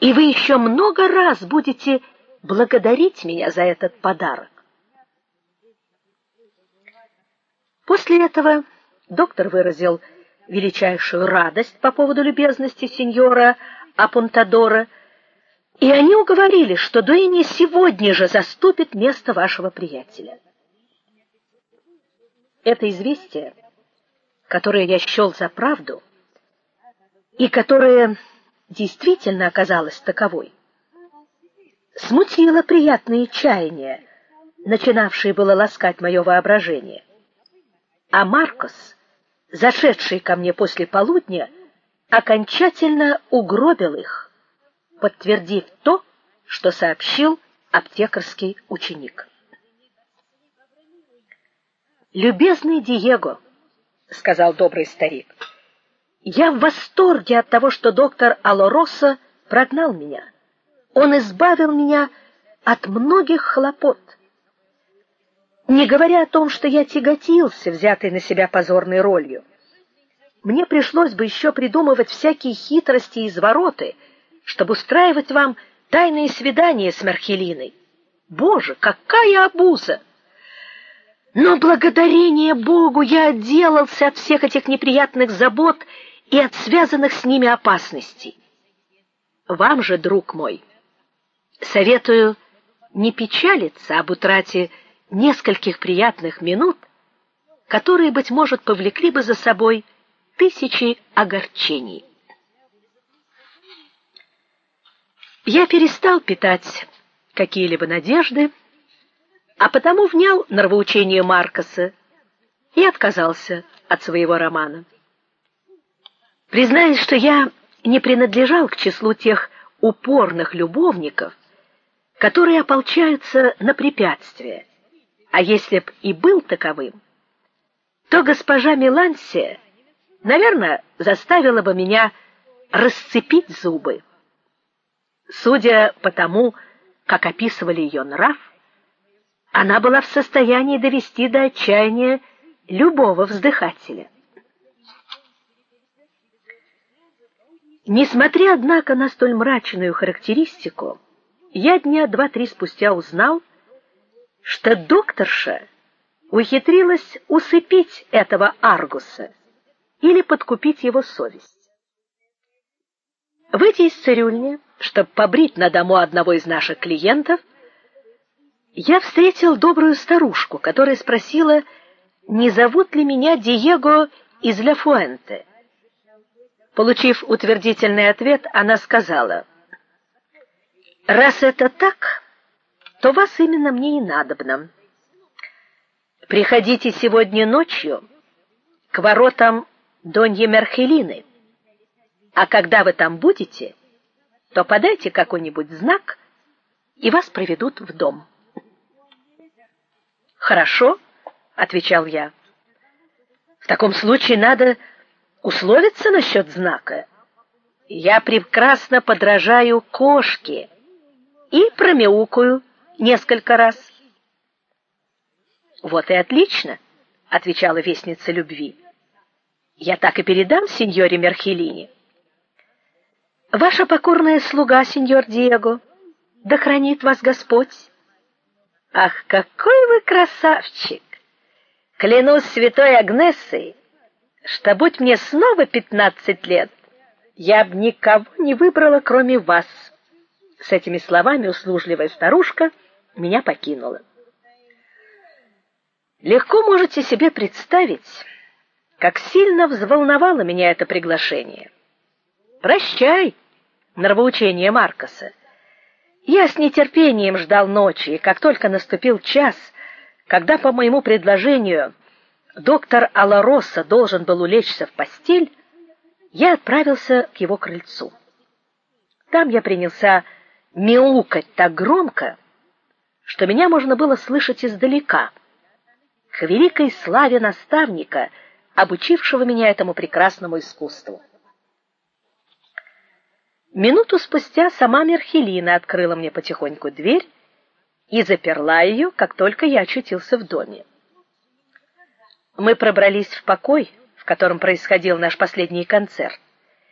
И вы еще много раз будете благодарить меня за этот подарок. После этого доктор выразил величайшую радость по поводу любезности сеньора Апунтадора, и они уговорили, что Дуэни сегодня же заступит место вашего приятеля. Это известие, которое я счел за правду и которое действительно оказалось таковой, смутило приятные чаяния, начинавшие было ласкать мое воображение. А Маркос, зашедший ко мне после полудня, окончательно угробил их, подтвердив то, что сообщил аптекарский ученик. Любезный Диего, сказал добрый старик. Я в восторге от того, что доктор Алороса прогнал меня. Он избавил меня от многих хлопот. Не говоря о том, что я тяготился взятой на себя позорной ролью. Мне пришлось бы еще придумывать всякие хитрости и извороты, чтобы устраивать вам тайные свидания с Мархелиной. Боже, какая обуза! Но благодарение Богу я отделался от всех этих неприятных забот и от связанных с ними опасностей. Вам же, друг мой, советую не печалиться об утрате нескольких приятных минут, которые быть может повлекли бы за собой тысячи огорчений. Я перестал питать какие-либо надежды, а потому внял нравоучению Маркоса и отказался от своего романа. Признаюсь, что я не принадлежал к числу тех упорных любовников, которые ополчаются на препятствия. А если б и был таковым, то госпожа Милансия, наверное, заставила бы меня расцепить зубы. Судя по тому, как описывали ее нрав, она была в состоянии довести до отчаяния любого вздыхателя. Несмотря однако на столь мрачную характеристику, я дня два-три спустя узнал, что докторша ухитрилась усыпить этого Аргуса или подкупить его совесть. Выйдя из цирюльни, чтобы побрить на дому одного из наших клиентов, я встретил добрую старушку, которая спросила, не зовут ли меня Диего из Ля Фуэнте. Получив утвердительный ответ, она сказала: "Раз это так, то вас именно мне и надобно. Приходите сегодня ночью к воротам Доньи Мерхелины. А когда вы там будете, то подайте какой-нибудь знак, и вас проведут в дом". "Хорошо", отвечал я. "В таком случае надо условиться насчет знака. Я прекрасно подражаю кошке и промяукаю несколько раз. Вот и отлично, отвечала вестница любви. Я так и передам сеньоре Мерхелини. Ваша покорная слуга, сеньор Диего, да хранит вас Господь. Ах, какой вы красавчик! Клянусь святой Агнессой, что будь мне снова пятнадцать лет, я б никого не выбрала, кроме вас. С этими словами услужливая старушка меня покинула. Легко можете себе представить, как сильно взволновало меня это приглашение. Прощай, нравоучение Маркоса. Я с нетерпением ждал ночи, и как только наступил час, когда по моему предложению доктор Алароса должен был улечься в постель, я отправился к его крыльцу. Там я принялся мяукать так громко, что меня можно было слышать издалека. К великой славе наставника, обучившего меня этому прекрасному искусству. Минуту спустя сама Мерхелина открыла мне потихоньку дверь и заперла ее, как только я очутился в доме. Мы пробрались в покой, в котором происходил наш последний концерт.